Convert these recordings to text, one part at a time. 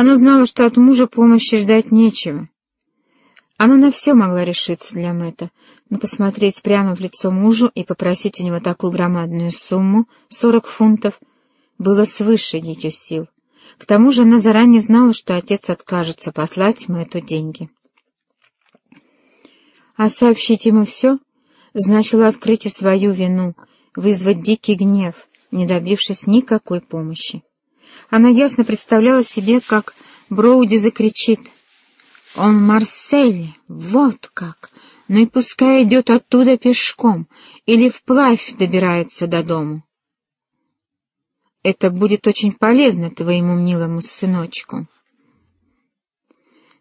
Она знала, что от мужа помощи ждать нечего. Она на все могла решиться для Мэтта, но посмотреть прямо в лицо мужу и попросить у него такую громадную сумму — сорок фунтов — было свыше ее сил. К тому же она заранее знала, что отец откажется послать Мэтту деньги. А сообщить ему все значило открыть и свою вину, вызвать дикий гнев, не добившись никакой помощи. Она ясно представляла себе, как Броуди закричит — он Марсель, вот как! Ну и пускай идет оттуда пешком или вплавь добирается до дому. Это будет очень полезно твоему милому сыночку.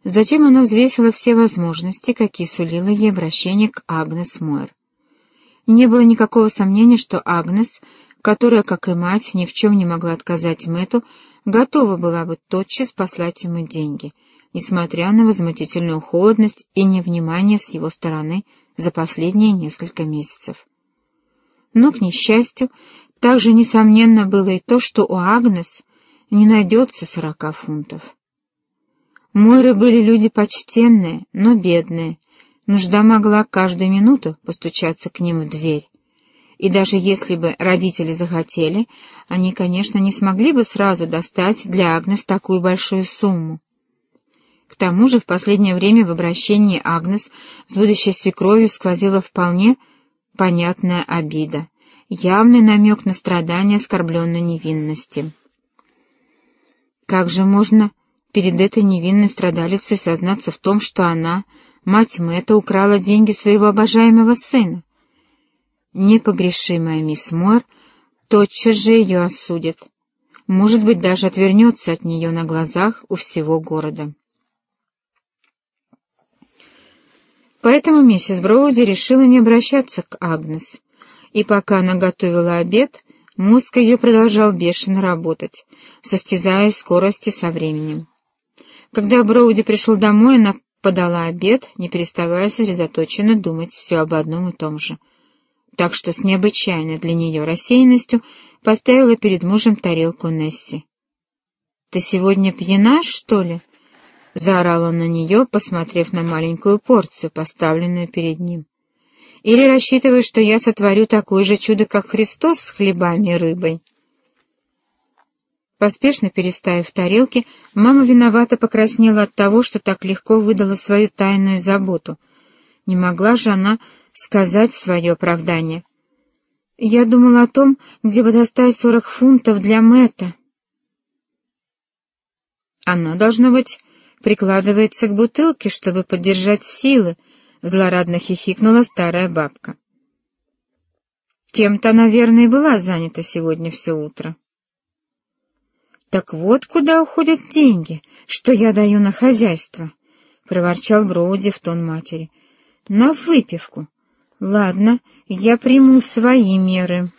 Затем она взвесила все возможности, какие сулило ей обращение к Агнес Мойр. Не было никакого сомнения, что Агнес, которая, как и мать, ни в чем не могла отказать Мэту, готова была бы тотчас послать ему деньги — несмотря на возмутительную холодность и невнимание с его стороны за последние несколько месяцев. Но, к несчастью, также несомненно было и то, что у Агнес не найдется сорока фунтов. Мойры были люди почтенные, но бедные, нужда могла каждую минуту постучаться к ним в дверь. И даже если бы родители захотели, они, конечно, не смогли бы сразу достать для Агнес такую большую сумму. К тому же в последнее время в обращении Агнес с будущей свекровью сквозила вполне понятная обида, явный намек на страдания оскорбленной невинности. Как же можно перед этой невинной страдалицей сознаться в том, что она, мать Мэтта, украла деньги своего обожаемого сына? Непогрешимая мисс Мор тотчас же ее осудит, может быть, даже отвернется от нее на глазах у всего города. Поэтому миссис Броуди решила не обращаться к Агнес. И пока она готовила обед, мозг ее продолжал бешено работать, состязая скорости со временем. Когда Броуди пришел домой, она подала обед, не переставая сосредоточенно думать все об одном и том же. Так что с необычайной для нее рассеянностью поставила перед мужем тарелку Несси. «Ты сегодня пьяна, что ли?» — заорал он на нее, посмотрев на маленькую порцию, поставленную перед ним. «Или рассчитываешь, что я сотворю такое же чудо, как Христос с хлебами и рыбой?» Поспешно переставив тарелки, мама виновато покраснела от того, что так легко выдала свою тайную заботу. Не могла же она сказать свое оправдание. «Я думала о том, где бы достать сорок фунтов для Мэтта». Она, должно быть, прикладывается к бутылке, чтобы поддержать силы, — злорадно хихикнула старая бабка. Тем-то, наверное, и была занята сегодня все утро. «Так вот куда уходят деньги, что я даю на хозяйство», — проворчал Броуди в тон матери. «На выпивку. Ладно, я приму свои меры».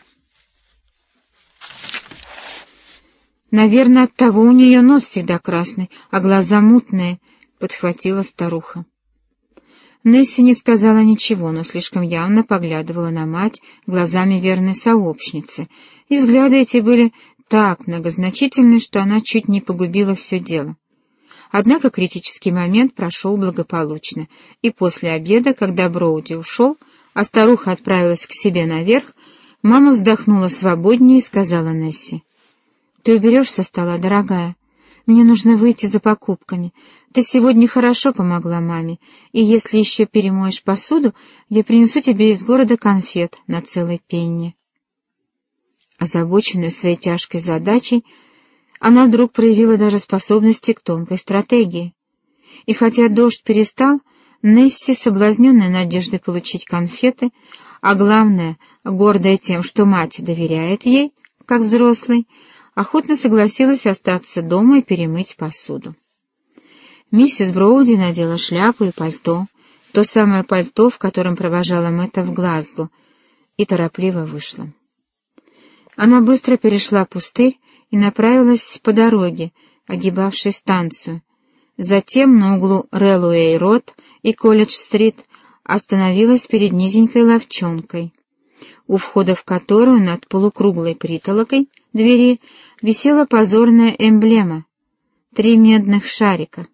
Наверное, от того у нее нос всегда красный, а глаза мутные, — подхватила старуха. Несси не сказала ничего, но слишком явно поглядывала на мать глазами верной сообщницы, и взгляды эти были так многозначительны, что она чуть не погубила все дело. Однако критический момент прошел благополучно, и после обеда, когда Броуди ушел, а старуха отправилась к себе наверх, мама вздохнула свободнее и сказала Несси, «Ты уберешь со стола, дорогая? Мне нужно выйти за покупками. Ты сегодня хорошо помогла маме, и если еще перемоешь посуду, я принесу тебе из города конфет на целой пенни». Озабоченная своей тяжкой задачей, она вдруг проявила даже способности к тонкой стратегии. И хотя дождь перестал, Несси, соблазненная надеждой получить конфеты, а главное, гордая тем, что мать доверяет ей, как взрослый, охотно согласилась остаться дома и перемыть посуду. Миссис Броуди надела шляпу и пальто, то самое пальто, в котором провожала Мэтта в Глазго, и торопливо вышла. Она быстро перешла пустырь и направилась по дороге, огибавшей станцию. Затем на углу Рэллуэй-Рот и Колледж-стрит остановилась перед низенькой ловчонкой, у входа в которую над полукруглой притолокой двери висела позорная эмблема три медных шарика.